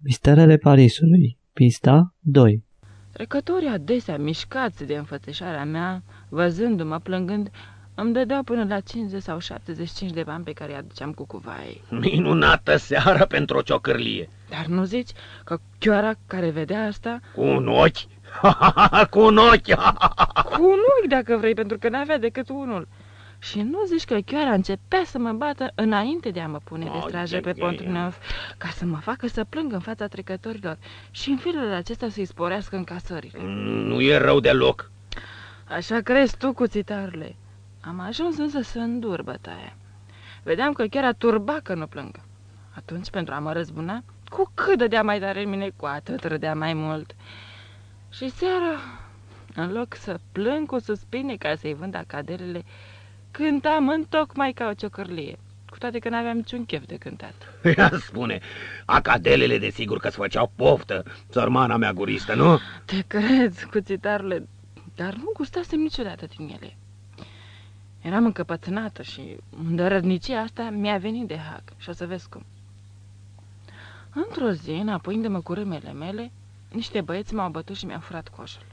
Misterele Parisului, pista 2 Trecătorii adesea mișcați de înfățișarea mea, văzându-mă plângând, îmi dădeau până la 50 sau 75 de bani pe care îi aduceam cu cuvai. Minunată seară pentru o ciocârlie. Dar nu zici că chioara care vedea asta... Cu un ochi? cu un ochi! cu un ochi, dacă vrei, pentru că n-avea decât unul. Și nu zici că chioara începea să mă bată înainte de a mă pune de strajă pe Pontrunov, ca să mă facă să plâng în fața trecătorilor și în felul acesta să-i sporească încasările. Nu e rău deloc. Așa crezi tu, cuțitarule. Am ajuns însă să îndur bătaia. Vedeam că chiar a turba că nu plângă. Atunci, pentru a mă răzbuna, cu cât dădea mai tare în mine, cu atât râdea mai mult. Și seara, în loc să plâng cu suspine ca să-i vând acadelele, cântam în tocmai ca o ciocărlie, cu toate că n-aveam niciun chef de cântat. Ia spune, acadelele desigur că-ți făceau poftă, sărmana mea guristă, nu? Te cred, cuțitarule, dar nu gustasem niciodată din ele. Eram încăpățânată și îndărădnicia asta mi-a venit de hac și o să vezi cum. Într-o zi, înapoi-mă cu râmele mele, niște băieți m-au bătut și mi-au furat coșul.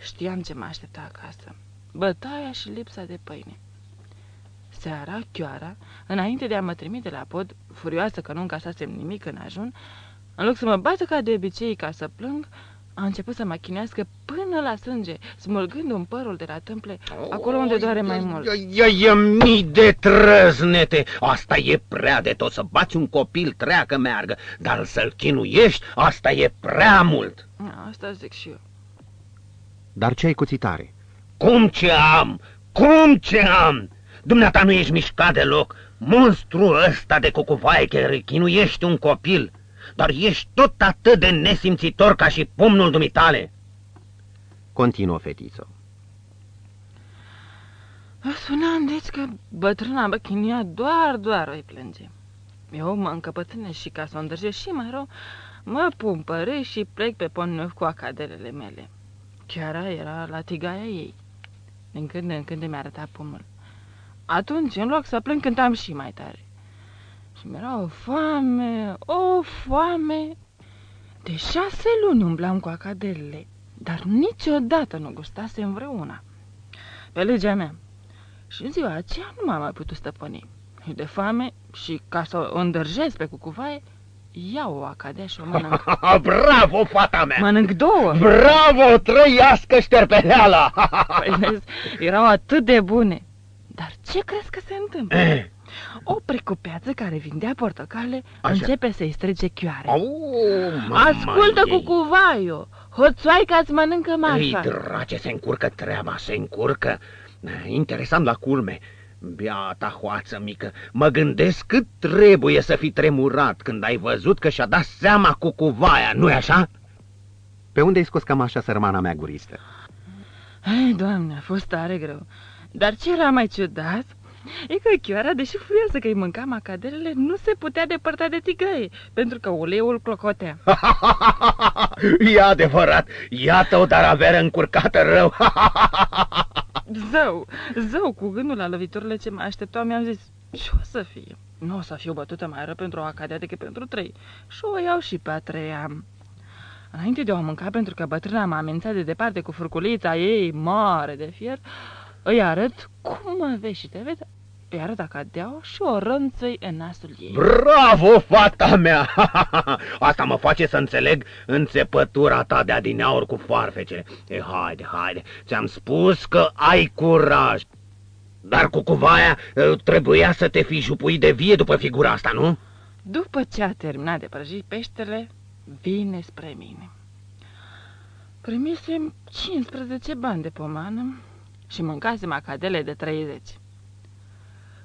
Știam ce mă aștepta acasă. Bătaia și lipsa de pâine. Seara, chioara, înainte de a mă trimite la pod, furioasă că nu încasasem nimic în ajun, în loc să mă bată ca de obicei ca să plâng, a început să mă chinească până la sânge, smulgând un părul de la tâmple, acolo unde doare mai mult. Ia, ia, mii de trăznete! Asta e prea de tot, să bați un copil treacă meargă, dar să-l chinuiești, asta e prea mult. Asta zic și eu. Dar ce ai cuțitare? Cum ce am? Cum ce am? Dumneata nu ești mișcat deloc. Monstru ăsta de cucuvaie care chinuiești un copil dar ești tot atât de nesimțitor ca și pumnul dumitale. Continuă fetiță. Spuneam, deci, că bătrâna băchinia doar, doar îi plânge. Eu mă încăpățânesc și ca să o îndrăgesc și mai rău, mă pumpără și plec pe pont cu acadelele mele. Chiar era la tigaia ei. Din când în când mi arăta pumnul. Atunci, în loc să plâng, cântam și mai tare. Și mi-era o foame, o foame. De șase luni umblam cu acadelele, dar niciodată nu gustasem vreuna. Pe legea mea. Și în ziua aceea nu m-am mai putut stăpâni. De foame și ca să o îndârjesc pe cucuvaie, iau o acadea și o mănânc. Bravo, fata mea! Mănânc două! Bravo, trăiască șterpeneala! păi, vezi, erau atât de bune. Dar ce crezi că se întâmplă? Eh. O precupeață care vindea portocale Așa. începe să-i strige chioare. Au, Ascultă cu cuvaiu! Hoțoaica îți mănâncă marfa. Ei, drace, se încurcă treaba, se încurcă. Interesant la culme. Beata hoață mică, mă gândesc cât trebuie să fi tremurat când ai văzut că și-a dat seama cu cuvaia, nu-i așa? Pe unde ai scos cam așa sărmana mea guristă? Ai, doamne, a fost tare greu. Dar ce era mai ciudat E că Chioara, deși furioasă că îi mânca macadelele, nu se putea depărta de tigăie, pentru că uleiul clocotea. e adevărat, iată o daraveră încurcată rău. zău, zău, cu gândul la loviturile ce mă așteptau, mi-am zis, ce o să fie? Nu o să fiu bătută mai rău pentru o acadea decât pentru trei. Și o iau și pe a treia. Înainte de a o mânca, pentru că bătrâna m-a amenințat de departe cu furculița ei mare de fier, îi arăt cum mă vezi și te vezi, îi arăt acadeaua și o rânțăi în nasul ei. Bravo, fata mea! Asta mă face să înțeleg înțepătura ta de adineauri cu farfecele. E, haide, haide, ți-am spus că ai curaj. Dar cu cuvaia trebuia să te fi jupuit de vie după figura asta, nu? După ce a terminat de prăjit peștele, vine spre mine. Primisem 15 bani de pomană și mâncasem acadele de 30.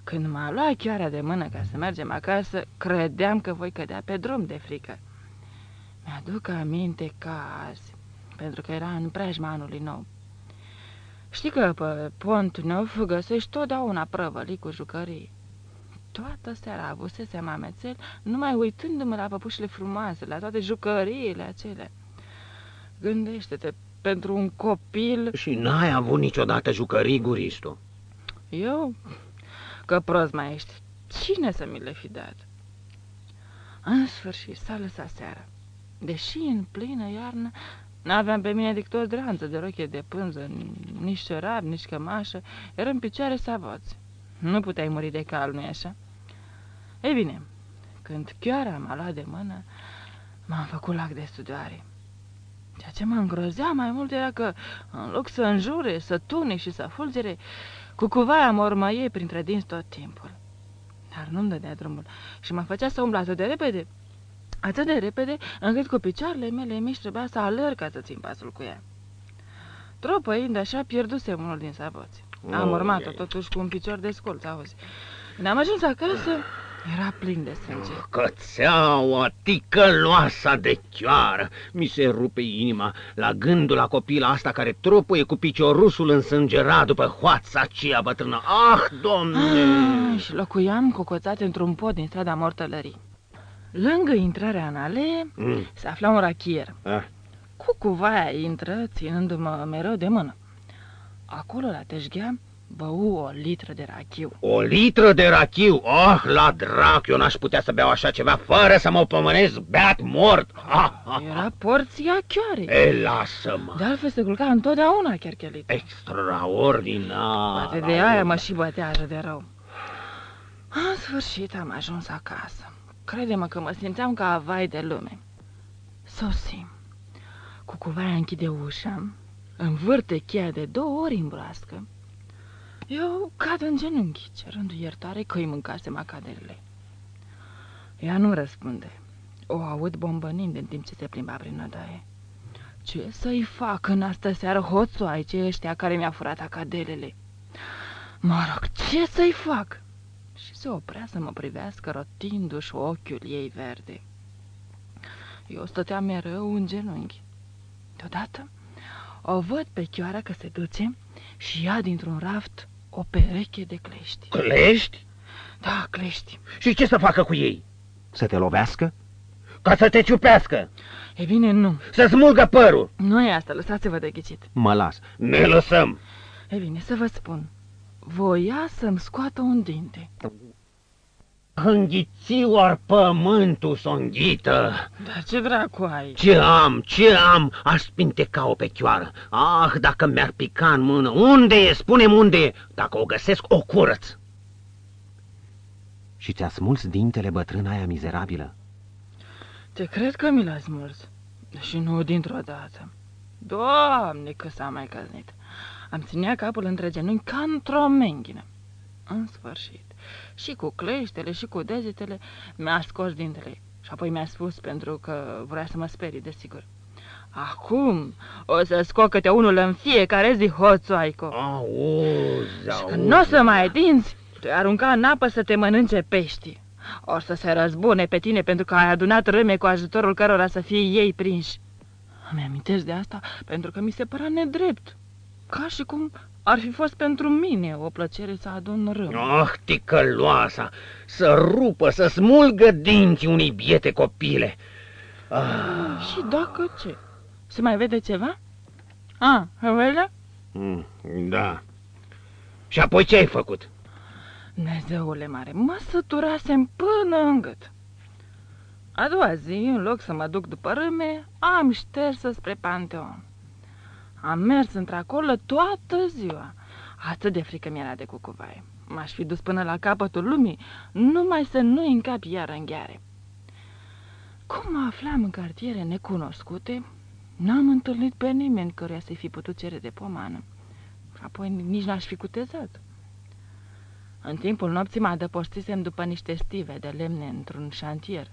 Când m-a luat chioarea de mână ca să mergem acasă, credeam că voi cădea pe drum de frică. Mi-aduc aminte ca azi, pentru că era în preajma anului nou. Știi că pe pont nou găsești totdeauna prăvălii cu jucării. Toată seara avusesem amețel, numai uitându-mă la păpușile frumoase, la toate jucăriile acelea. Gândește-te, pentru un copil... Și n-ai avut niciodată jucării, Guristu? Eu? Că prost mai ești. Cine să mi le fi dat? În sfârșit s-a lăsat seara. Deși în plină iarnă N-aveam pe mine decât o dranță de roche de pânză, nici șorab, nici cămașă, eram în picioare savoți. Nu puteai muri de cal, nu-i așa? Ei bine, când chiar m-a luat de mână, m-am făcut lac de studioare. Ceea ce mă îngrozea mai mult era că, în loc să înjure, să tune și să fulgere, cucuvaia mă urmă ei printre dinți tot timpul. Dar nu-mi dădea drumul și mă făcea să umblu atât de repede, atât de repede, încât cu picioarele mele mici trebuia să alerg ca să țin pasul cu ea. Tropăind așa, pierduse unul din saboți. Am urmat-o totuși cu un picior de scolț, auzi. Când am ajuns acasă, era plin de sânge. Cățeaua, ticăloasa de chioară! Mi se rupe inima la gândul la copila asta care tropăie cu piciorusul însângerat după hoața aceea bătrână. Ah, domne! Ah, și locuiam cocoțat într-un pod din strada Mortălării. Lângă intrarea în ale Mm. se afla un rachier. Ah. Cucuvaia intră, ținându-mă mereu de mână. Acolo, la teșghea, bău o litră de rachiu. O litră de rachiu? Oh, la drac, eu n-aș putea să beau așa ceva fără să mă pomenesc beat mort. Ha, ha, Era porția chioare. E, lasă-mă. De altfel se culca întotdeauna cherchelit. Extraordinar. Poate de aia mă și bătea așa de rău. În sfârșit am ajuns acasă. Crede-mă că mă simțeam ca vai de lume. Sosim. Cucuvaia închide ușa, învârte cheia de două ori în broască. Eu cad în genunchi, cerându iertare că îi mâncase macadelele. Ea nu răspunde. O aud bombănind în timp ce se plimba prin nădaie. Ce să-i fac în astă seară hoțoaice ăștia care mi-a furat acadelele? Mă rog, ce să-i fac? Și se oprea să mă privească rotindu-și ochiul ei verde. Eu stăteam mereu în genunchi. Deodată o văd pe chioara că se duce și ia dintr-un raft o pereche de clești. Clești? Da, clești. Și ce să facă cu ei? Să te lovească? Ca să te ciupească, E bine, nu. să smulgă părul. Nu e asta, lăsați-vă de ghicit. Mă las. Ne lăsăm. E bine, să vă spun. Voia să-mi scoată un dinte. Înghițioar pământul s-o înghită. Dar ce dracu ai? Ce am, ce am? Aș spinteca-o pe chioară. Ah, dacă mi-ar pica în mână. Unde e? Spune-mi unde e. Dacă o găsesc, o curăț. Și ți-a smuls dintele bătrâna aia mizerabilă? Te cred că mi l-a smuls. Și nu dintr-o dată. Doamne, că s-a mai căznit. Am ținea capul între genunchi ca într-o menghină. În sfârșit, și cu cleștele și cu degetele, mi-a scos dintele. Și apoi mi-a spus, pentru că vrea să mă sperii, desigur. Acum o să scot câte unul în fiecare zi, hoțoaico. Auzi, Și auzi. când nu o să mai ai dinți, te arunca în apă să te mănânce pești. O să se răzbune pe tine pentru că ai adunat râme cu ajutorul cărora să fie ei prinși. Îmi amintesc de asta pentru că mi se părea nedrept. Ca și cum ar fi fost pentru mine o plăcere să adun râme. Ah, ticăloasa, să rupă, să smulgă dinții unei biete copile. Ah, Și dacă ce? Se mai vede ceva? A, vede? mm, da. Și apoi ce ai făcut? Dumnezeule mare, mă săturasem până în gât. A doua zi, în loc să mă duc după râme, am șters spre Panteon. Am mers într-acolo toată ziua. Atât de frică mi-era de cucuvaie. M-aș fi dus până la capătul lumii, numai să nu încap iar în gheare. Cum mă aflam în cartiere necunoscute, n-am întâlnit pe nimeni căruia să-i fi putut cere de pomană. Apoi nici n-aș fi cutezat. În timpul nopții mă adăpostisem după niște stive de lemne într-un șantier.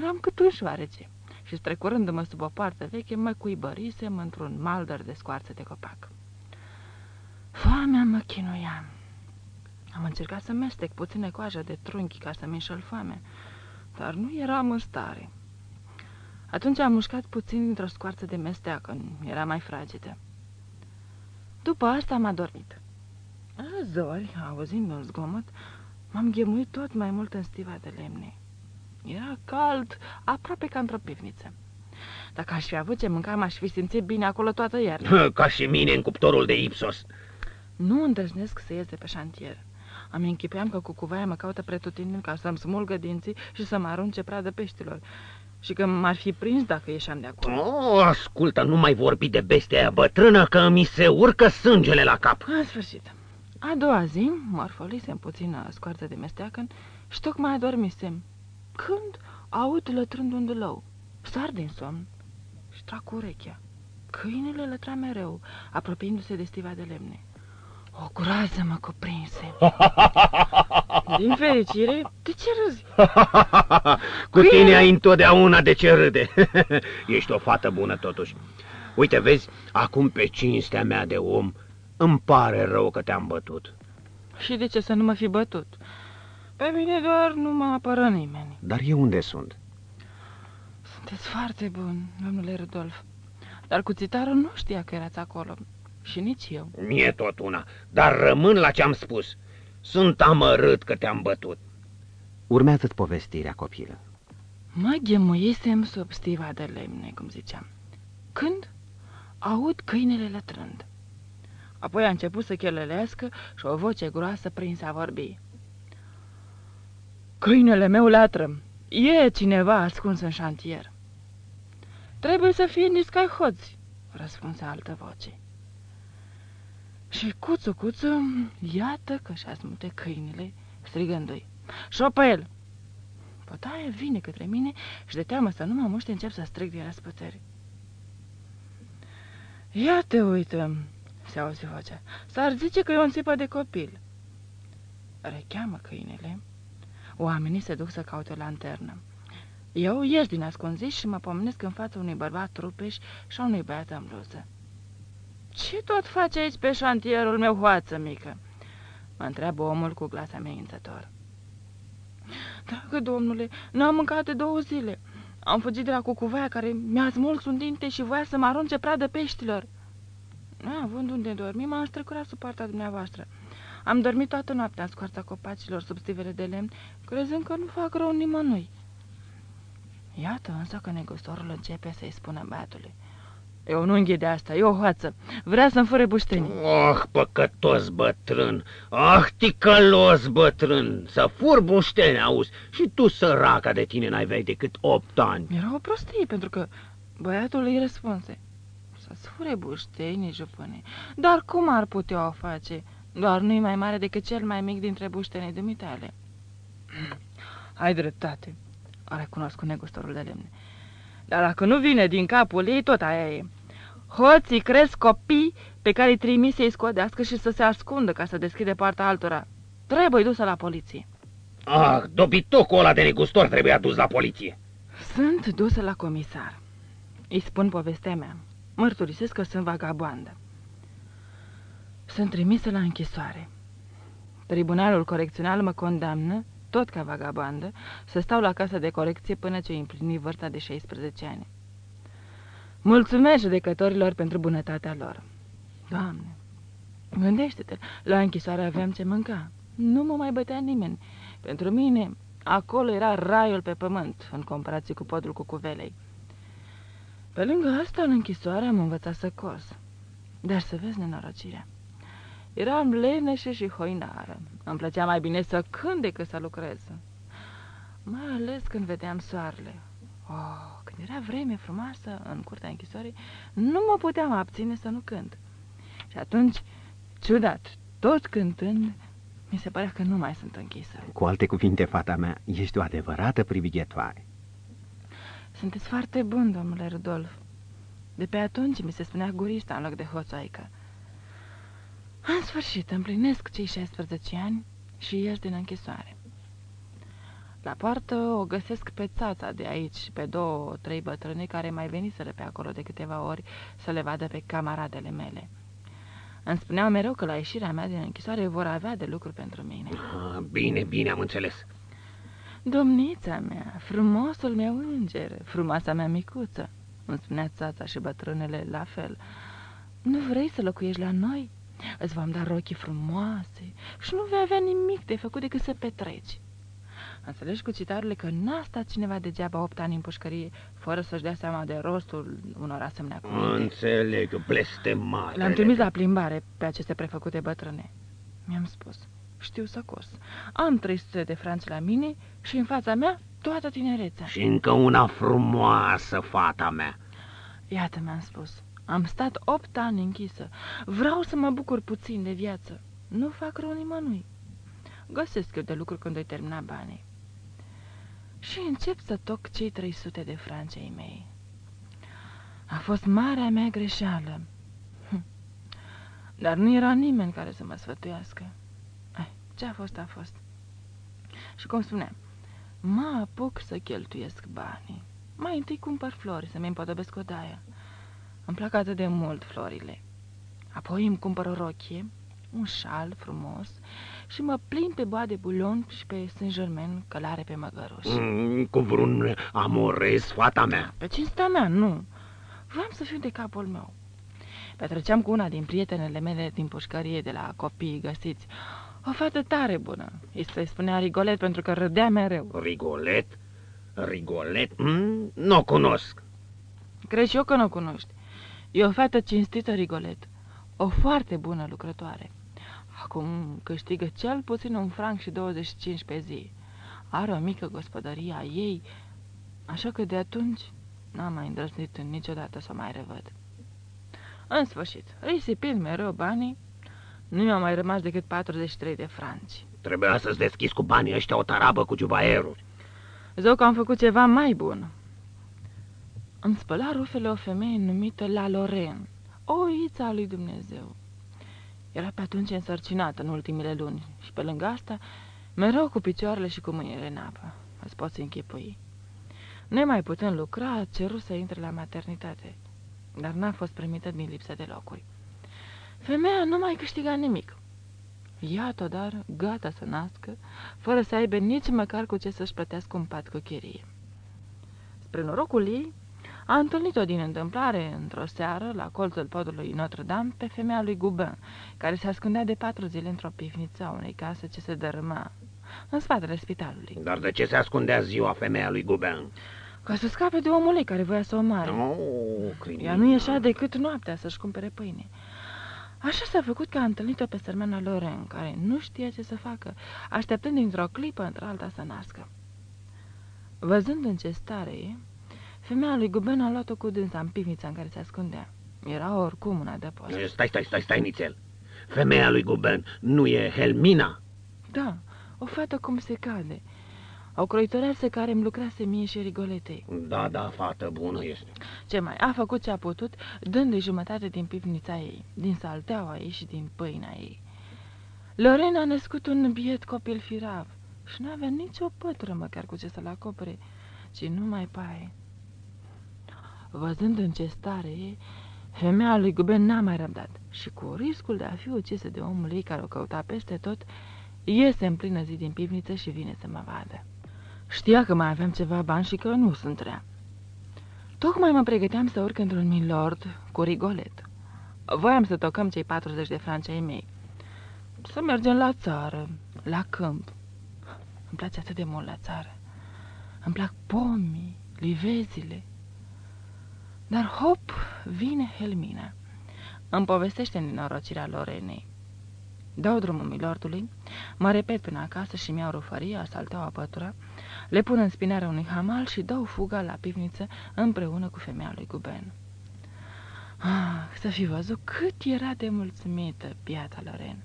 Eram cât un șoarece și strecurându-mă sub o poartă veche, mă cuibărisem într-un maldăr de scoarță de copac. Foamea mă chinuia. Am încercat să mestec puține coajă de trunchi ca să-mi înșel foame, dar nu eram în stare. Atunci am mușcat puțin dintr-o scoarță de mesteacă, era mai fragedă. După asta m-a dormit. La zori, auzind un zgomot, m-am ghemuit tot mai mult în stiva de lemne. Era cald, aproape ca într-o pivniță. Dacă aș fi avut ce mânca, m-aș fi simțit bine acolo toată iarna. Ca și mine în cuptorul de Ipsos. Nu îndrăznesc să ies de pe șantier. Am închipuiam că cucuvaia mă caută pretutindeni ca să-mi smulgă dinții și să mă arunce pradă peștilor. Și că m-ar fi prins dacă ieșeam de acolo. Oh, ascultă, nu mai vorbi de bestia aia bătrână că mi se urcă sângele la cap. În sfârșit. A doua zi, mărfolisem puțină scoarță de mesteacăn și tocmai adormisem. Când aud lătrând un dulău, sar din somn și trag cu urechea. Câinele lătra mereu, apropiindu-se de stiva de lemne. O groază mă cuprinse. Din fericire, de ce râzi? Cu tine ai întotdeauna de ce râde. Ești o fată bună totuși. Uite, vezi, acum pe cinstea mea de om, îmi pare rău că te-am bătut. Și de ce să nu mă fi bătut? Pe mine doar nu mă apără nimeni. Dar eu unde sunt? Sunteți foarte bun, domnule Rudolf. Dar cuțitarul nu știa că erați acolo. Și nici eu. Mie tot una, dar rămân la ce-am spus. Sunt amărât că te-am bătut. Urmează-ți povestirea, copilă. Mă ghemuisem sub stiva de lemne, cum ziceam. Când aud câinele lătrând. Apoi a început să chelelească și o voce groasă prinse a vorbi. Câinele meu latră. E cineva ascuns în șantier. Trebuie să fie niscai hoți, răspunse altă voce. Și cuțu, cuțu, iată că și-a smute câinile, strigându-i. Șopel! Pătaie vine către mine și de teamă să nu mă muște încep să strig din răspătări. Ia te uită, se auzi vocea. S-ar zice că e o înțipă de copil. Recheamă câinele. Oamenii se duc să caute o lanternă. Eu ies din ascunziș și mă pomenesc în fața unui bărbat trupeș și a unui băiat în bluză. Ce tot face aici pe șantierul meu, hoață mică?" mă întreabă omul cu glas amenințător. Dragă domnule, n-am mâncat de două zile. Am fugit de la cucuvaia care mi-a smuls un dinte și voia să mă arunce pradă peștilor. Având unde dormi, m-am strecurat sub partea dumneavoastră. Am dormit toată noaptea în scoarța copacilor sub stivele de lemn, crezând că nu fac rău nimănui. Iată însă că negustorul începe să-i spună băiatului. E un unghi de asta, e o hoață. Vrea să-mi fure buștenii. Oh, păcătos bătrân! Ah, ticălos bătrân! Să fur bușteni, auzi? Și tu, săraca de tine, n-ai vei decât opt ani. Era o prostie, pentru că băiatul îi răspunse. Să-ți fure buștenii, jupâne. Dar cum ar putea o face? Doar nu-i mai mare decât cel mai mic dintre buștenii dumitale. Ai dreptate, a recunoscut negustorul de lemne. Dar dacă nu vine din capul ei, tot aia e. Hoții cresc copii pe care îi trimis să-i scodească și să se ascundă ca să deschide partea altora. Trebuie dusă la poliție. Ah, dobitocul ăla de negustor trebuie adus la poliție. Sunt dusă la comisar. Îi spun povestea mea. Mărturisesc că sunt vagabondă. Sunt trimisă la închisoare. Tribunalul corecțional mă condamnă, tot ca vagabondă, să stau la casa de corecție până ce împlini vârsta de 16 ani. Mulțumesc judecătorilor pentru bunătatea lor. Doamne, gândește-te, la închisoare aveam ce mânca. Nu mă mai bătea nimeni. Pentru mine, acolo era raiul pe pământ, în comparație cu podul cu cuvelei. Pe lângă asta, în închisoare, am învățat să cos. Dar să vezi nenorocirea. Eram leneșă și hoinară. Îmi plăcea mai bine să cânt decât să lucrez. Mai ales când vedeam soarele. Oh, când era vreme frumoasă în curtea închisorii, nu mă puteam abține să nu cânt. Și atunci, ciudat, tot cântând, mi se părea că nu mai sunt închisă. Cu alte cuvinte, fata mea, ești o adevărată privighetoare. Sunteți foarte bun, domnule Rudolf. De pe atunci mi se spunea gurista în loc de hoțoaică. În sfârșit, împlinesc cei 16 ani și ies din închisoare. La poartă o găsesc pe țața de aici și pe două, trei bătrâni care mai veniseră pe acolo de câteva ori să le vadă pe camaradele mele. Îmi spuneau mereu că la ieșirea mea din închisoare vor avea de lucru pentru mine. Ah, bine, bine, am înțeles. Domnița mea, frumosul meu înger, frumoasa mea micuță, îmi spunea țața și bătrânele la fel. Nu vrei să locuiești la noi? Îți vom da rochii frumoase și nu vei avea nimic de făcut decât să petreci. Înțelegi cu citarurile că n-a stat cineva degeaba opt ani în pușcărie fără să-și dea seama de rostul unor asemenea cuvinte. Înțeleg, blestemat. L-am trimis la plimbare pe aceste prefăcute bătrâne. Mi-am spus, știu să cos. Am 300 de franci la mine și în fața mea toată tinerețea. Și încă una frumoasă, fata mea. Iată, mi-am spus, am stat opt ani închisă. Vreau să mă bucur puțin de viață. Nu fac rău nimănui. Găsesc eu de lucru când îi termina banii. Și încep să toc cei 300 de franci ai mei. A fost marea mea greșeală. Hm. Dar nu era nimeni care să mă sfătuiască. Ai, ce a fost, a fost. Și cum spuneam, mă apuc să cheltuiesc banii. Mai întâi cumpăr flori să-mi împodobesc odaia. Îmi plac atât de mult florile. Apoi îmi cumpăr o rochie, un șal frumos și mă plin pe boa de bulon și pe Saint-Germain călare pe măgăruș. Mm, cu vreun amorez, fata mea. Pe cinstea mea, nu. Vreau să fiu de capul meu. Petreceam cu una din prietenele mele din pușcărie de la copii găsiți. O fată tare bună. Îi se spunea Rigolet pentru că râdea mereu. Rigolet? Rigolet? Mm, nu o cunosc. Crezi eu că nu o cunoști. E o fată cinstită, Rigolet. O foarte bună lucrătoare. Acum câștigă cel puțin un franc și 25 pe zi. Are o mică gospodărie a ei, așa că de atunci n-am mai îndrăznit niciodată să o mai revăd. În sfârșit, risipind mereu banii, nu mi-au mai rămas decât 43 de franci. Trebuia să-ți deschizi cu banii ăștia o tarabă cu jubaieruri. Zău că am făcut ceva mai bun. Îmi spăla rufele o femeie numită La Loren, o oiță a lui Dumnezeu. Era pe atunci însărcinată în ultimile luni și pe lângă asta, mereu cu picioarele și cu mâinile în apă. Îți poți închipui. Nemai putând lucra, a cerut să intre la maternitate, dar n-a fost primită din lipsă de locuri. Femeia nu mai câștiga nimic. Iată, dar, gata să nască, fără să aibă nici măcar cu ce să-și plătească un pat cu chirie. Spre norocul ei, a întâlnit-o din întâmplare, într-o seară, la colțul podului Notre-Dame, pe femeia lui Gubin, care se ascundea de patru zile într-o pivniță a unei case ce se dărâma în spatele spitalului. Dar de ce se ascundea ziua femeia lui Guben? Ca să scape de omul ei care voia să o omoare. Oh, Ea nu ieșea decât noaptea să-și cumpere pâine. Așa s-a făcut că a întâlnit-o pe sărmana Loren, care nu știa ce să facă, așteptând dintr-o clipă într-alta să nască. Văzând în ce stare e, femeia lui Guben a luat-o cu dânsa în pivnița în care se ascundea. Era oricum una de post. Stai, stai, stai, stai, nițel. Femeia lui Guben nu e Helmina? Da, o fată cum se cade. O croitoreasă care îmi lucrase mie și Rigoletei. Da, da, fată bună este. Ce mai, a făcut ce a putut, dându-i jumătate din pivnița ei, din salteaua ei și din pâinea ei. Lorena a născut un biet copil firav și nu avea nicio pătură măcar cu ce să-l acopere, ci numai paie. Văzând în ce stare e, femeia lui Guben n-a mai răbdat și cu riscul de a fi ucisă de omul ei care o căuta peste tot, iese în plină zi din pivniță și vine să mă vadă. Știa că mai aveam ceva bani și că nu sunt rea. Tocmai mă pregăteam să urc într-un milord cu rigolet. Voiam să tocăm cei 40 de franci ai mei. Să mergem la țară, la câmp. Îmi place atât de mult la țară. Îmi plac pomii, livezile. Dar hop, vine Helmina. Îmi povestește nenorocirea Lorenei. Dau drumul milordului, mă repet până acasă și mi-au rufăria, salteaua pătura, le pun în spinarea unui hamal și dau fuga la pivniță împreună cu femeia lui Guben. Ah, să fi văzut cât era de mulțumită piata Loren.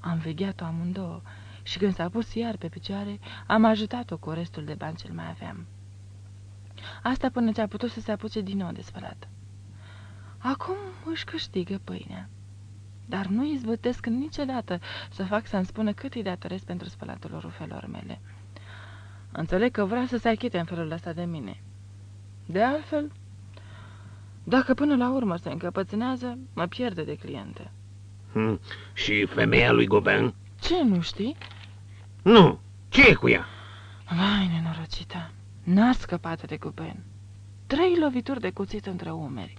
Am vegheat-o amândouă și când s-a pus iar pe picioare, am ajutat-o cu restul de bani ce mai aveam. Asta până ce a putut să se apuce din nou de spălat. Acum își câștigă pâinea. Dar nu izbătesc niciodată să fac să-mi spună cât îi datoresc pentru spălatul rufelor mele. Înțeleg că vrea să se achite în felul ăsta de mine. De altfel, dacă până la urmă se încăpățânează, mă pierde de cliente. Hm. Și femeia lui Goben? Ce, nu știi? Nu. ce e cu ea? Vai, nenorocită, n-a scăpat de Guben. Trei lovituri de cuțit între umeri.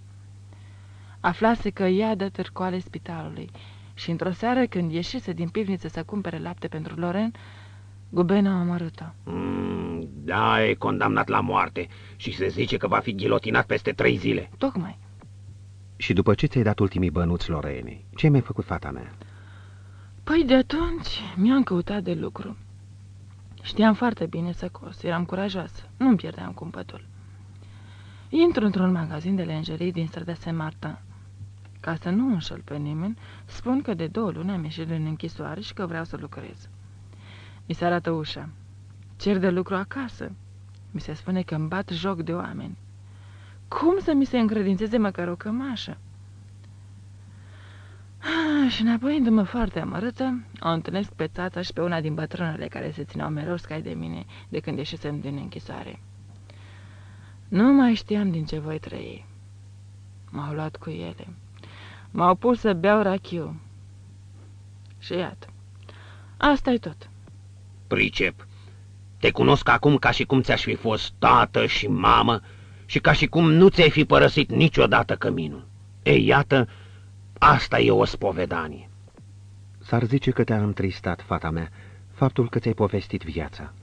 Aflase că ea dă târcoale spitalului și într-o seară când ieșise din pivniță să cumpere lapte pentru Loren, Guben a omorât-o. Mm, da, e condamnat la moarte și se zice că va fi ghilotinat peste trei zile. Tocmai. Și după ce ți-ai dat ultimii bănuți Lorenei, ce mi-ai făcut fata mea? Păi de atunci mi-am căutat de lucru. Știam foarte bine să cos, eram curajoasă, nu-mi pierdeam cumpătul. Intru într-un magazin de lenjerii din strada Saint-Martin. Ca să nu înșel pe nimeni, spun că de două luni am ieșit în închisoare și că vreau să lucrez. Mi se arată ușa. Cer de lucru acasă. Mi se spune că îmi bat joc de oameni. Cum să mi se încredințeze măcar o cămașă? Ah, și înapoiindu-mă foarte amărâtă, o întâlnesc pe țața și pe una din bătrânele care se țineau mereu scai de mine de când ieșisem din închisoare. Nu mai știam din ce voi trăi. M-au luat cu ele. M-au pus să beau rachiu. Și iată, asta e tot. Pricep. Te cunosc acum ca și cum ți-aș fi fost tată și mamă și ca și cum nu ți-ai fi părăsit niciodată căminul. Ei, iată, asta e o spovedanie. S-ar zice că te-a întristat, fata mea, faptul că ți-ai povestit viața.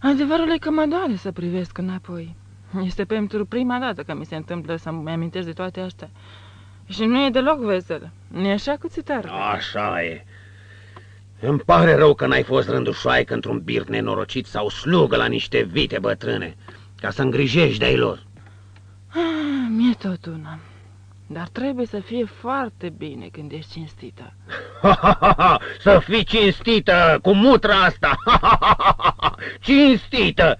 Adevărul e că mă doare să privesc înapoi. Este pentru prima dată că mi se întâmplă să-mi amintesc de toate astea. Și nu e deloc vesel. nu e așa cu țitar? Așa e. Îmi pare rău că n-ai fost rândușoaică într-un birt nenorocit sau slugă la niște vite bătrâne, ca să îngrijești de-ai lor. Ah, mi-e tot una. Dar trebuie să fie foarte bine când ești cinstită. să fii cinstită cu mutra asta! cinstită!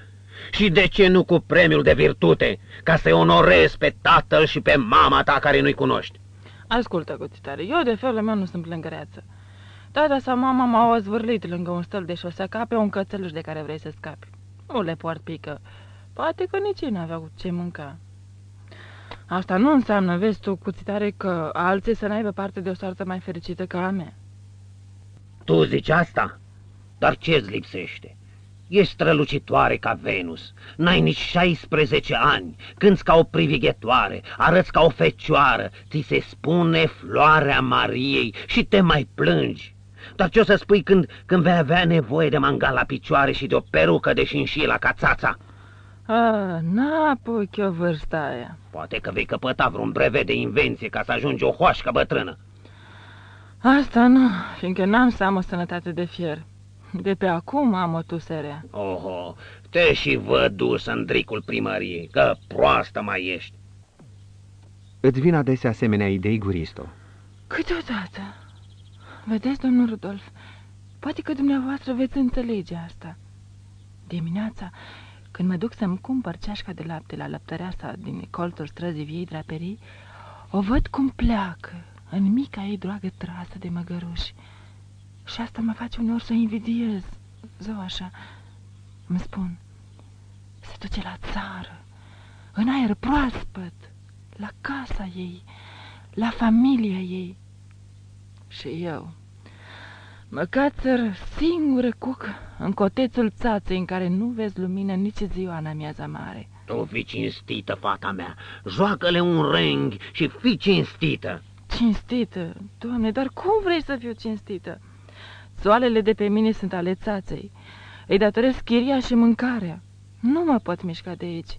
Și de ce nu cu premiul de virtute, ca să-i onorezi pe tatăl și pe mama ta care nu-i cunoști? Ascultă, cuțitare, eu de felul meu nu sunt plângăreață. Tata sau mama m-au azvârlit lângă un stăl de șosea ca pe un cățeluș de care vrei să scapi. Nu le poart pică. Poate că nici ei n-aveau ce mânca. Asta nu înseamnă, vezi tu, cuțitare, că alții să n-aibă parte de o soartă mai fericită ca a mea. Tu zici asta? Dar ce-ți lipsește? Ești strălucitoare ca Venus, n-ai nici 16 ani, cânți ca o privighetoare, arăți ca o fecioară, ți se spune floarea Mariei și te mai plângi. Dar ce o să spui când, când vei avea nevoie de mangal la picioare și de o perucă de șinșila ca țața? Ah, n-apoi o vârstă aia. Poate că vei căpăta vreun brevet de invenție ca să ajungi o hoașcă bătrână. Asta nu, fiindcă n-am să am o sănătate de fier. De pe acum am o tuserea. Oho, te și văd dus în dricul primăriei, că proastă mai ești. Îți vin adesea asemenea idei, Guristo? Câteodată. Vedeți, domnul Rudolf, poate că dumneavoastră veți înțelege asta. Dimineața, când mă duc să-mi cumpăr ceașca de lapte la lăptăreasa din colțul străzii viei draperii, o văd cum pleacă în mica ei droagă trasă de măgăruși. Și asta mă face uneori să invidiez. Zău așa, îmi spun, se duce la țară, în aer proaspăt, la casa ei, la familia ei. Și eu, mă cațăr singură cuc în cotețul țaței în care nu vezi lumină nici ziua în amiaza mare. Tu fii cinstită, fata mea, joacă-le un reng și fii cinstită. Cinstită? Doamne, dar cum vrei să fiu cinstită? Soalele de pe mine sunt ale țaței. Îi datoresc chiria și mâncarea. Nu mă pot mișca de aici.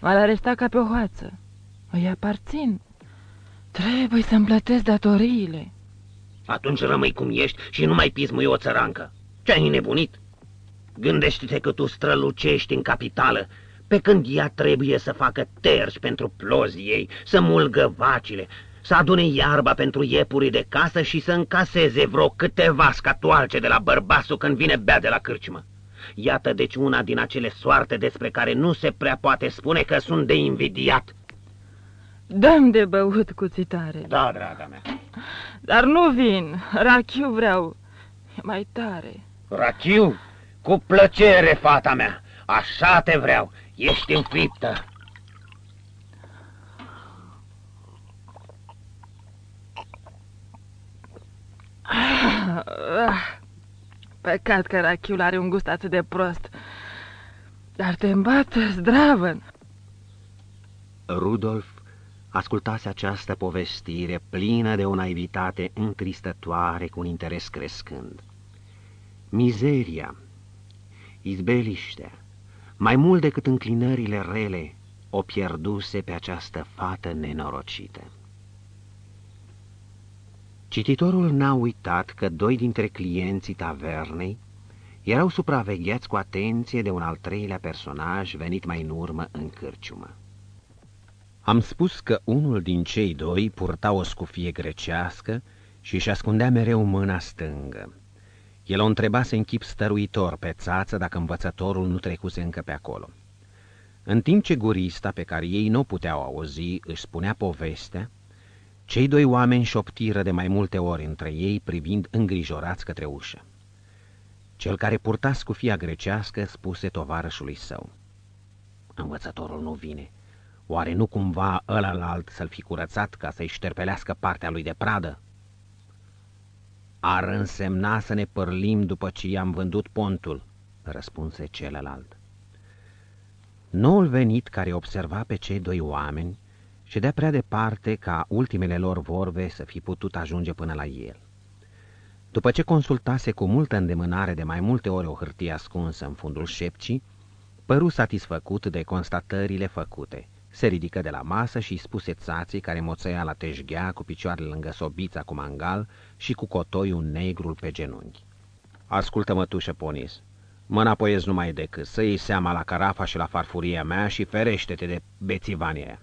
M-ar aresta ca pe o hoață. Îi aparțin. Trebuie să-mi plătesc datoriile. Atunci rămâi cum ești și nu mai pismui o țărancă. Ce-ai nebunit? Gândește-te că tu strălucești în capitală, pe când ea trebuie să facă terci pentru plozii ei, să mulgă vacile, să adune iarba pentru iepurii de casă și să încaseze vreo câteva scatoalce de la bărbasul când vine bea de la cârciumă. Iată deci una din acele soarte despre care nu se prea poate spune că sunt de invidiat. Dăm de băut cuțitare. Da, draga mea. Dar nu vin, rachiu vreau. E mai tare. Rachiu? Cu plăcere, fata mea. Așa te vreau. Ești înfiptă. Păcat că rachiul are un gust atât de prost. Dar te îmbată zdravă. Rudolf ascultase această povestire plină de o naivitate întristătoare cu un interes crescând. Mizeria, izbeliștea, mai mult decât înclinările rele, o pierduse pe această fată nenorocită. Cititorul n-a uitat că doi dintre clienții tavernei erau supravegheați cu atenție de un al treilea personaj venit mai în urmă în cârciumă. Am spus că unul din cei doi purta o scufie grecească și își ascundea mereu mâna stângă. El o întrebase în chip stăruitor pe țață dacă învățătorul nu trecuse încă pe acolo. În timp ce gurista, pe care ei nu puteau auzi, își spunea povestea, cei doi oameni șoptiră de mai multe ori între ei, privind îngrijorați către ușă. Cel care purta scufia grecească spuse tovarășului său. Învățătorul nu vine. Oare nu cumva ălălalt să-l fi curățat ca să-i șterpelească partea lui de pradă? Ar însemna să ne părlim după ce i-am vândut pontul, răspunse celălalt. Noul venit care observa pe cei doi oameni ședea prea departe ca ultimele lor vorbe să fi putut ajunge până la el. După ce consultase cu multă îndemânare de mai multe ori o hârtie ascunsă în fundul șepcii, păru satisfăcut de constatările făcute. Se ridică de la masă și spuse țații care moțăia la teșghea cu picioarele lângă sobița cu mangal și cu cotoiul negrul pe genunchi. Ascultă-mă tu, Ponis, mă înapoiez numai decât să iei seama la carafa și la farfuria mea și ferește-te de bețivania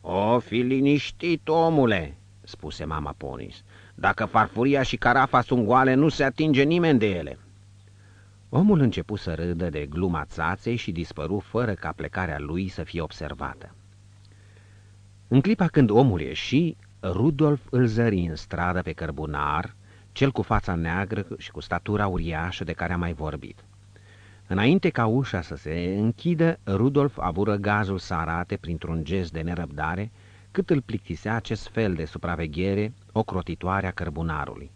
O, fi liniștit, omule, spuse mama Ponis. Dacă farfuria și carafa sunt goale, nu se atinge nimeni de ele. Omul începu să râdă de gluma țaței și dispăru fără ca plecarea lui să fie observată. În clipa când omul ieși, Rudolf îl zări în stradă pe cărbunar, cel cu fața neagră și cu statura uriașă de care am mai vorbit. Înainte ca ușa să se închidă, Rudolf avură gazul să arate printr-un gest de nerăbdare cât îl plictisea acest fel de supraveghere ocrotitoare a cărbunarului.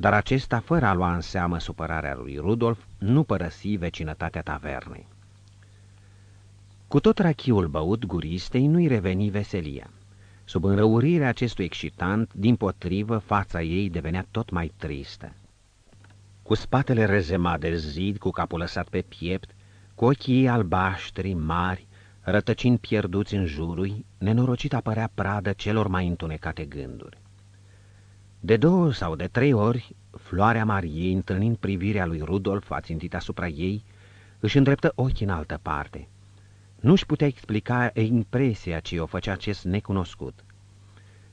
Dar acesta, fără a lua în seamă supărarea lui Rudolf, nu părăsi vecinătatea tavernei. Cu tot rachiul băut guristei nu-i reveni veselia. Sub înrăurirea acestui excitant, din potrivă, fața ei devenea tot mai tristă. Cu spatele rezemat de zid, cu capul lăsat pe piept, cu ochii ei albaștri, mari, rătăcind pierduți în jurul, nenorocit apărea pradă celor mai întunecate gânduri. De două sau de trei ori, floarea Mariei, întâlnind privirea lui Rudolf ațintit asupra ei, își îndreptă ochii în altă parte. Nu-și putea explica impresia ce o făcea acest necunoscut.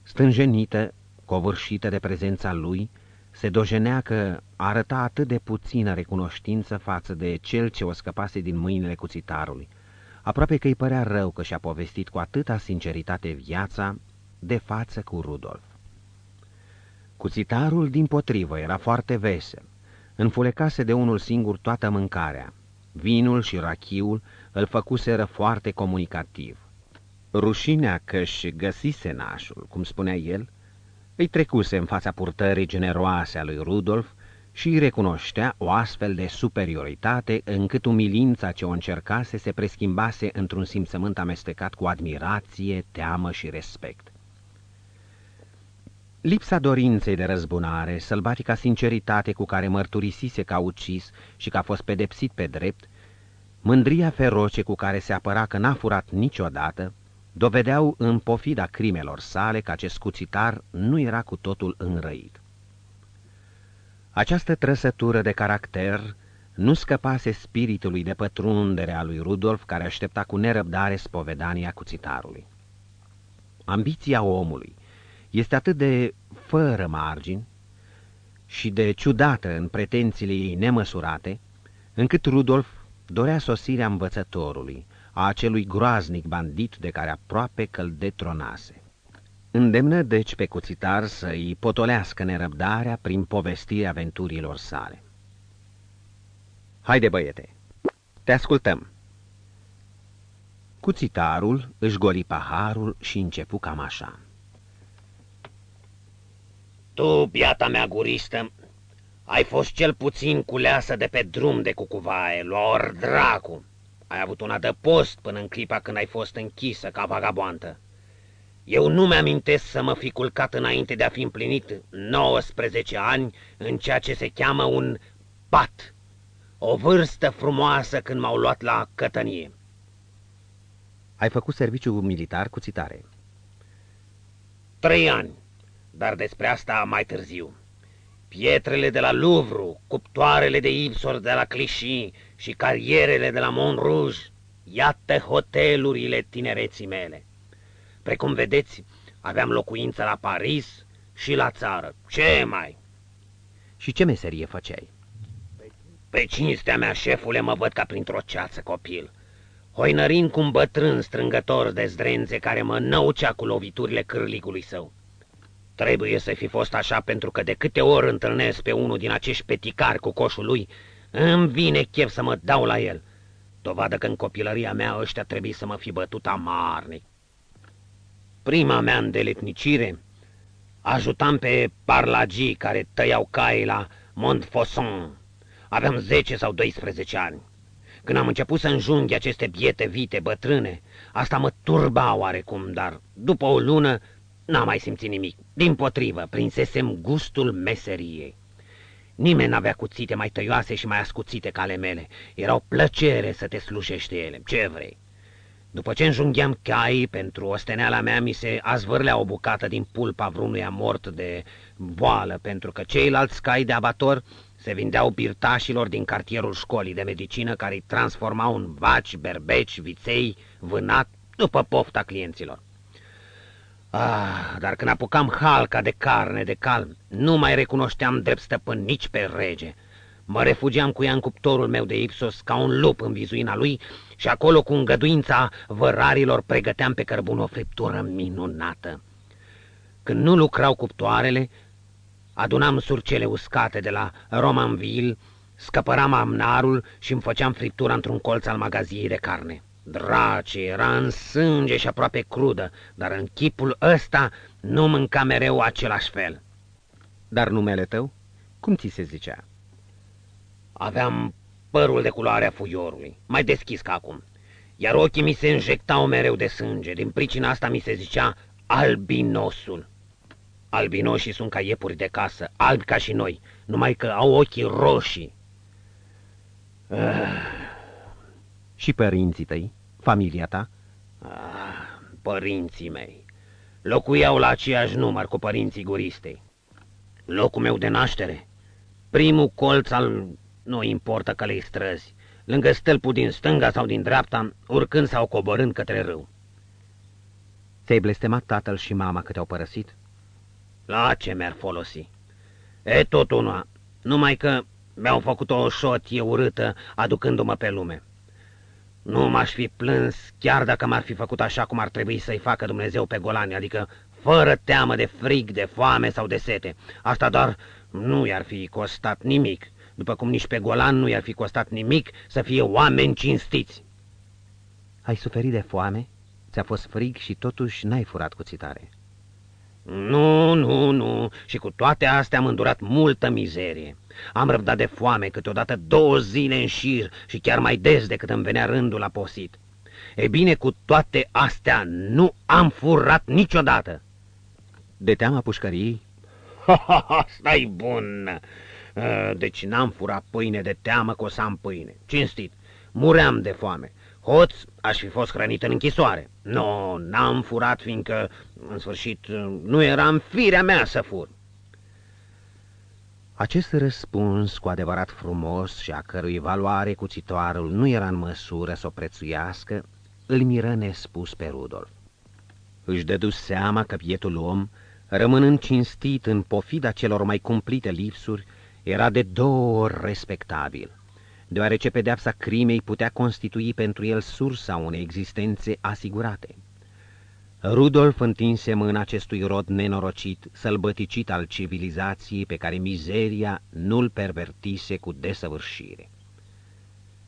Stânjenită, covârșită de prezența lui, se dojenea că arăta atât de puțină recunoștință față de cel ce o scăpase din mâinile cuțitarului, aproape că îi părea rău că și-a povestit cu atâta sinceritate viața de față cu Rudolf. Cuțitarul, din potrivă, era foarte vesel. Înfulecase de unul singur toată mâncarea. Vinul și rachiul îl făcuseră foarte comunicativ. Rușinea că-și găsise nașul, cum spunea el, îi trecuse în fața purtării generoase a lui Rudolf și îi recunoștea o astfel de superioritate încât umilința ce o încercase se preschimbase într-un simțământ amestecat cu admirație, teamă și respect. Lipsa dorinței de răzbunare, sălbatica sinceritate cu care mărturisise că a ucis și că a fost pedepsit pe drept, mândria feroce cu care se apăra că n-a furat niciodată, dovedeau în pofida crimelor sale că acest cuțitar nu era cu totul înrăit. Această trăsătură de caracter nu scăpase spiritului de pătrundere a lui Rudolf, care aștepta cu nerăbdare spovedania cuțitarului. Ambiția omului este atât de fără margini și de ciudată în pretențiile ei nemăsurate, încât Rudolf dorea sosirea învățătorului, a acelui groaznic bandit de care aproape că-l detronase. Îndemnă deci pe cuțitar să-i potolească nerăbdarea prin povestirea aventurilor sale. Haide, băiete, te ascultăm. Cuțitarul își goli paharul și începu cam așa. Tu, biata mea guristă, ai fost cel puțin culeasă de pe drum de cucuvaie, lor dracu. Ai avut un adăpost până în clipa când ai fost închisă ca vagaboantă. Eu nu mi-amintesc să mă fi culcat înainte de a fi împlinit 19 ani în ceea ce se cheamă un pat, o vârstă frumoasă când m-au luat la cătănie. Ai făcut serviciu militar cu țitare. Trei ani dar despre asta mai târziu. Pietrele de la Louvre, cuptoarele de Ipsor de la Clichy și carierele de la Montrouge, iată hotelurile tinereții mele. Precum vedeți, aveam locuință la Paris și la țară. Ce mai? Și ce meserie făceai? Pe cinstea mea, șefule, mă văd ca printr-o ceață copil. Hoinărind cu un bătrân strângător de zdrențe care mă năucea cu loviturile cârligului său. Trebuie să fi fost așa pentru că de câte ori întâlnesc pe unul din acești peticari cu coșul lui, îmi vine chef să mă dau la el. Dovadă că în copilăria mea ăștia trebuie să mă fi bătut amarnic. Prima mea îndeletnicire ajutam pe parlagii care tăiau cai la Montfaucon. Aveam 10 sau 12 ani. Când am început să înjunghi aceste biete vite bătrâne, asta mă turba oarecum, dar după o lună n-am mai simțit nimic. Din potrivă, prinsesem gustul meseriei. Nimeni n-avea cuțite mai tăioase și mai ascuțite ca ale mele. Era o plăcere să te slujește ele. Ce vrei? După ce înjungheam caii, pentru osteneala mea mi se azvârlea o bucată din pulpa vreunuia mort de boală, pentru că ceilalți cai de abator se vindeau birtașilor din cartierul școlii de medicină care îi transformau în vaci, berbeci, viței, vânat, după pofta clienților. Ah, dar când apucam halca de carne de cal, nu mai recunoșteam drept stăpân nici pe rege. Mă refugiam cu ea în cuptorul meu de Ipsos ca un lup în vizuina lui și acolo cu îngăduința vărarilor pregăteam pe cărbun o friptură minunată. Când nu lucrau cuptoarele, adunam surcele uscate de la Romanville, scăpăram amnarul și îmi făceam friptura într-un colț al magaziei de carne. Draci, era în sânge și aproape crudă, dar în chipul ăsta nu mânca mereu același fel. Dar numele tău? Cum ți se zicea? Aveam părul de culoarea fuiorului, mai deschis ca acum, iar ochii mi se injectau mereu de sânge. Din pricina asta mi se zicea albinosul. Albinoșii sunt ca iepuri de casă, albi ca și noi, numai că au ochii roșii. Ah. Și părinții tăi? Familia ta? Ah, părinții mei. Locuiau la aceeași număr cu părinții guristei. Locul meu de naștere? Primul colț al... Nu importă că le străzi. Lângă stâlpul din stânga sau din dreapta, urcând sau coborând către râu. Ți-ai blestemat tatăl și mama că te-au părăsit? La ce mi-ar folosi? E tot una, numai că mi-au făcut o șotie urâtă aducându-mă pe lume. Nu m-aș fi plâns chiar dacă m-ar fi făcut așa cum ar trebui să-i facă Dumnezeu pe golani, adică fără teamă de frig, de foame sau de sete. Asta doar nu i-ar fi costat nimic, după cum nici pe golan nu i-ar fi costat nimic să fie oameni cinstiți. Ai suferit de foame? Ți-a fost frig și totuși n-ai furat cuțitare. Nu, nu, nu, și cu toate astea am îndurat multă mizerie. Am răbdat de foame câteodată două zile în șir și chiar mai des decât îmi venea rândul la posit. E bine, cu toate astea nu am furat niciodată. De teama pușcăriei? Stai bun! Deci n-am furat pâine de teamă că o să am pâine. Cinstit, muream de foame. Hoț aș fi fost hrănit în închisoare. Nu, no, n-am furat fiindcă, în sfârșit, nu era în firea mea să fur. Acest răspuns cu adevărat frumos și a cărui valoare cuțitoarul nu era în măsură să o prețuiască, îl miră nespus pe Rudolf. Își dădu seama că pietul om, rămânând cinstit în pofida celor mai cumplite lipsuri, era de două ori respectabil, deoarece pedeapsa crimei putea constitui pentru el sursa unei existențe asigurate. Rudolf întinse mâna acestui rod nenorocit, sălbăticit al civilizației pe care mizeria nu-l pervertise cu desăvârșire.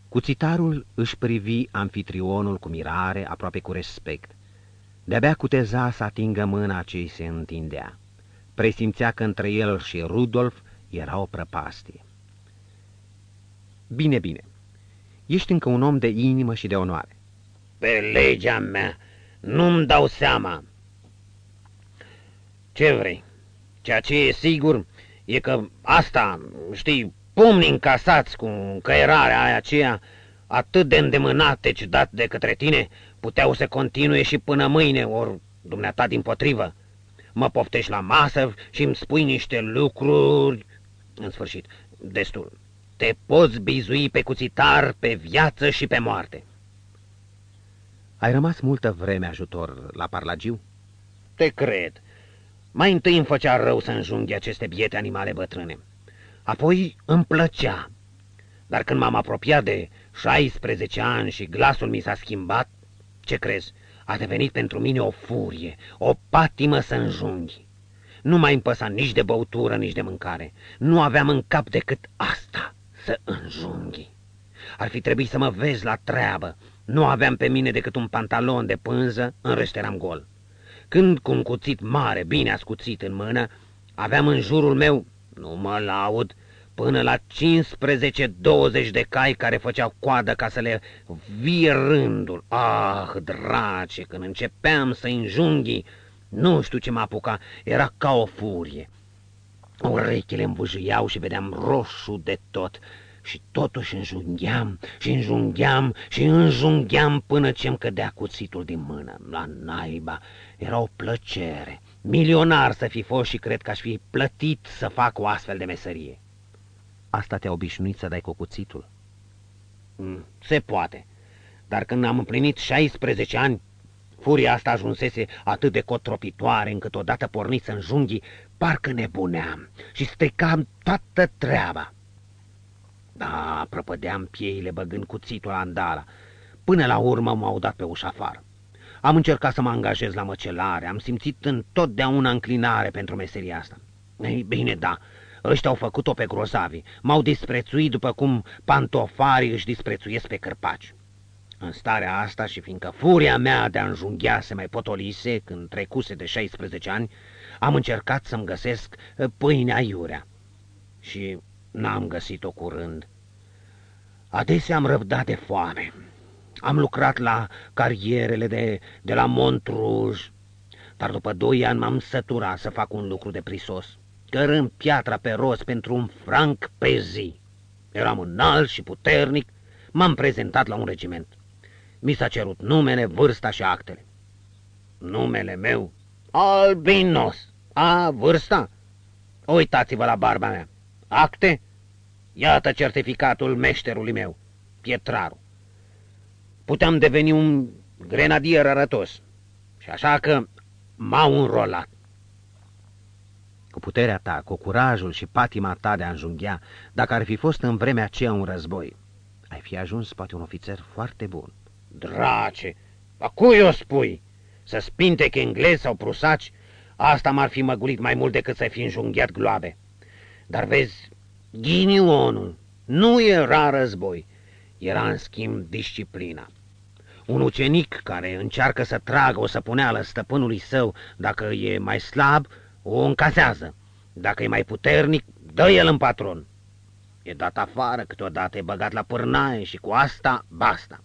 Cuțitarul își privi anfitrionul cu mirare, aproape cu respect. De-abia cuteza să atingă mâna ce se întindea. Presimțea că între el și Rudolf era o prăpastie. Bine, bine, ești încă un om de inimă și de onoare. Pe legea mea, nu-mi dau seama. Ce vrei? Ceea ce e sigur e că asta, știi, pumni încasați cu căierarea aia aceea, atât de îndemânate dat de către tine, puteau să continue și până mâine, ori dumneata din potrivă. mă poftești la masă și îmi spui niște lucruri... În sfârșit, destul. Te poți bizui pe cuțitar, pe viață și pe moarte. Ai rămas multă vreme ajutor la Parlagiu? Te cred. Mai întâi îmi făcea rău să înjunghi aceste biete animale bătrâne. Apoi îmi plăcea. Dar când m-am apropiat de 16 ani și glasul mi s-a schimbat, ce crezi, a devenit pentru mine o furie, o patimă să înjunghi. Nu mai îmi păsa nici de băutură, nici de mâncare. Nu aveam în cap decât asta, să înjunghi. Ar fi trebuit să mă vezi la treabă. Nu aveam pe mine decât un pantalon de pânză, în rest eram gol. Când cu un cuțit mare, bine ascuțit în mână, aveam în jurul meu, nu mă laud, până la 15-20 de cai care făceau coadă ca să le vie rândul. Ah, drace, când începeam să înjunghi, nu știu ce mă apuca, era ca o furie. Urechile îmbujâiau și vedeam roșu de tot și totuși înjungheam și înjungheam și înjungheam până ce-mi cădea cuțitul din mână. La naiba, era o plăcere. Milionar să fi fost și cred că aș fi plătit să fac o astfel de meserie. Asta te-a obișnuit să dai cu cuțitul? Mm, se poate, dar când am împlinit 16 ani, furia asta ajunsese atât de cotropitoare încât odată pornit să înjunghi, parcă nebuneam și stricam toată treaba. Da, prăpădeam pieile băgând cuțitul la andala. Până la urmă m-au dat pe ușa afară. Am încercat să mă angajez la măcelare, am simțit întotdeauna înclinare pentru meseria asta. Ei, bine, da, ăștia au făcut-o pe grozavi, m-au disprețuit după cum pantofarii își disprețuiesc pe cărpaci. În starea asta și fiindcă furia mea de a înjunghea se mai potolise când trecuse de 16 ani, am încercat să-mi găsesc pâinea iurea. Și N-am găsit-o curând. Adesea am răbdat de foame. Am lucrat la carierele de, de la Montrouge, dar după doi ani m-am săturat să fac un lucru de prisos, cărând piatra pe rost pentru un franc pe zi. Eram înalt și puternic, m-am prezentat la un regiment. Mi s-a cerut numele, vârsta și actele. Numele meu, Albinos. A, vârsta? Uitați-vă la barba mea. Acte? Iată certificatul meșterului meu, Pietraru. Puteam deveni un grenadier arătos și așa că m-au înrolat. Cu puterea ta, cu curajul și patima ta de a înjunghea, dacă ar fi fost în vremea aceea un război, ai fi ajuns poate un ofițer foarte bun. Drace, a cui o spui? Să spintec englezi sau prusaci? Asta m-ar fi măgulit mai mult decât să fi înjunghiat gloabe. Dar vezi, ghinionul nu era război, era în schimb disciplina. Un ucenic care încearcă să tragă o săpuneală stăpânului său, dacă e mai slab, o încasează. Dacă e mai puternic, dă el în patron. E dat afară, câteodată e băgat la pârnaie și cu asta basta.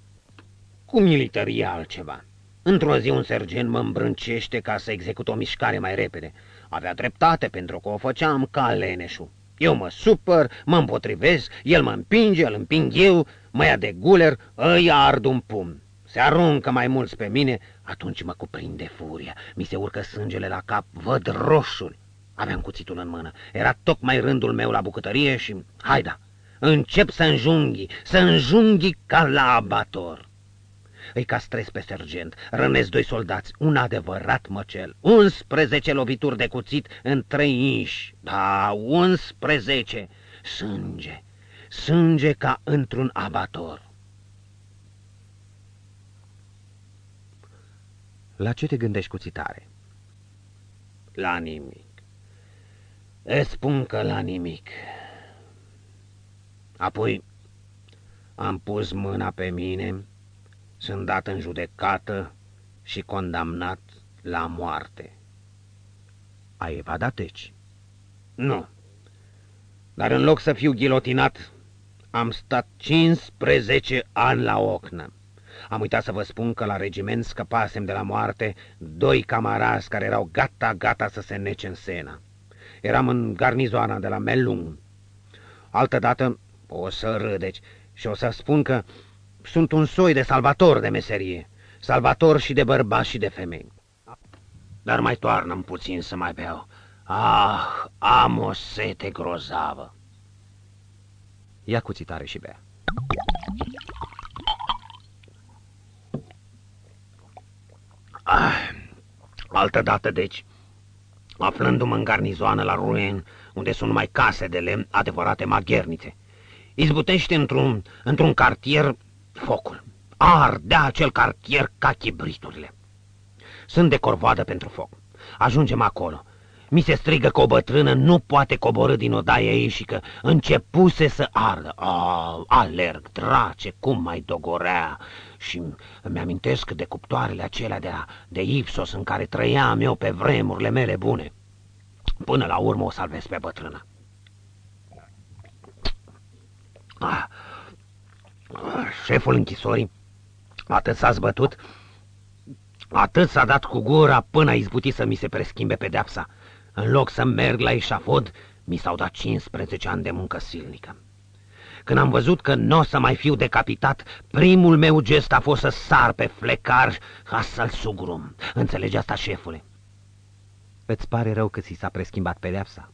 Cu militaria altceva. Într-o zi un sergent mă îmbrâncește ca să execut o mișcare mai repede. Avea dreptate pentru că o făceam ca leneșul. Eu mă supăr, mă împotrivesc, el mă împinge, îl împing eu, mă ia de guler, îi ard un pumn. Se aruncă mai mulți pe mine, atunci mă cuprinde furia. Mi se urcă sângele la cap, văd roșuri. Aveam cuțitul în mână. Era tocmai rândul meu la bucătărie și, haida, încep să înjunghi, să înjunghi ca la abator. Îi castrez pe sergent, rănesc doi soldați, un adevărat măcel, 11 lovituri de cuțit în trei inși, da, 11, sânge, sânge ca într-un abator. La ce te gândești cuțitare? La nimic. Îți spun că la nimic. Apoi am pus mâna pe mine sunt dat în judecată și condamnat la moarte. Ai evadat deci? Nu. Dar în loc să fiu ghilotinat, am stat 15 ani la ocnă. Am uitat să vă spun că la regiment scăpasem de la moarte doi camarazi care erau gata-gata să se nece în sena. Eram în garnizoana de la Melung. Altădată o să râdeți și o să spun că sunt un soi de salvator de meserie, salvator și de bărbați și de femei. dar mai toarnă puțin să mai beau. Ah, am o sete grozavă. Ia cuțitare și bea. Ah, altă dată, deci, aflându-mă în garnizoană la Rouen, unde sunt numai case de lemn adevărate maghernițe, izbutește într-un într, cartier focul. Ardea acel cartier ca chibriturile. Sunt de corvoadă pentru foc. Ajungem acolo. Mi se strigă că o bătrână nu poate coborâ din odaia ei și că începuse să ardă. Oh, alerg, drace, cum mai dogorea. Și îmi amintesc de cuptoarele acelea de, de Ipsos în care trăiam eu pe vremurile mele bune. Până la urmă o salvez pe bătrână. Ah, ah, șeful închisorii, atât s-a zbătut, atât s-a dat cu gura până a izbutit să mi se preschimbe pedeapsa. În loc să merg la eșafod, mi s-au dat 15 ani de muncă silnică. Când am văzut că nu o să mai fiu decapitat, primul meu gest a fost să sar pe flecar ca să-l sugrum. Înțelegi asta, șefule? Îți pare rău că ți s-a preschimbat pedeapsa?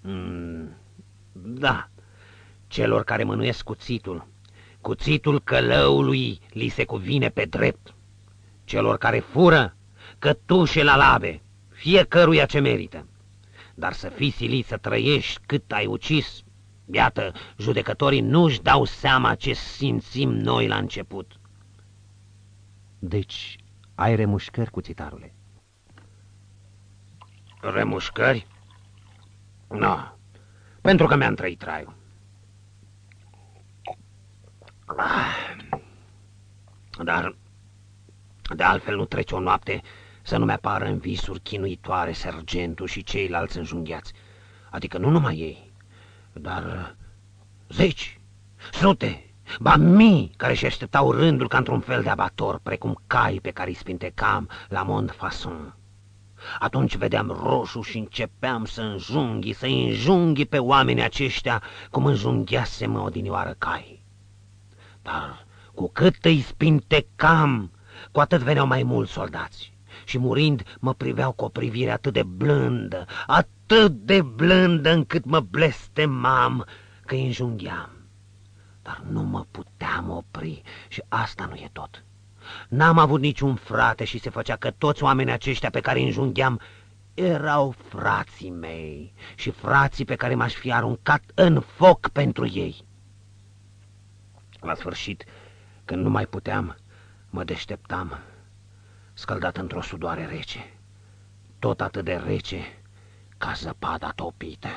Mm, da, celor care mânuiesc cuțitul. Cuțitul călăului li se cuvine pe drept. Celor care fură, cătușe la labe, fiecăruia ce merită. Dar să fii silit să trăiești cât ai ucis, iată, judecătorii nu-și dau seama ce simțim noi la început. Deci, ai remușcări, cuțitarule. Remușcări? Nu, no, pentru că mi-am trăit traiul. Dar, de altfel, nu trece o noapte să nu-mi apară în visuri chinuitoare sergentul și ceilalți înjunghiați. Adică nu numai ei, dar zeci, sute, ba mii care și așteptau rândul ca într-un fel de abator, precum cai pe care îi spintecam la mond fason. Atunci vedeam roșu și începeam să înjunghi, să înjunghi pe oamenii aceștia cum înjunghiasem odinioară cai. Dar cu cât îi spintecam, cu atât veneau mai mulți soldați și murind mă priveau cu o privire atât de blândă, atât de blândă încât mă blestemam că îi înjunghiam. Dar nu mă puteam opri și asta nu e tot. N-am avut niciun frate și se făcea că toți oamenii aceștia pe care îi înjunghiam erau frații mei și frații pe care m-aș fi aruncat în foc pentru ei. La sfârșit, când nu mai puteam, mă deșteptam, scăldat într-o sudoare rece, tot atât de rece ca zăpada topită.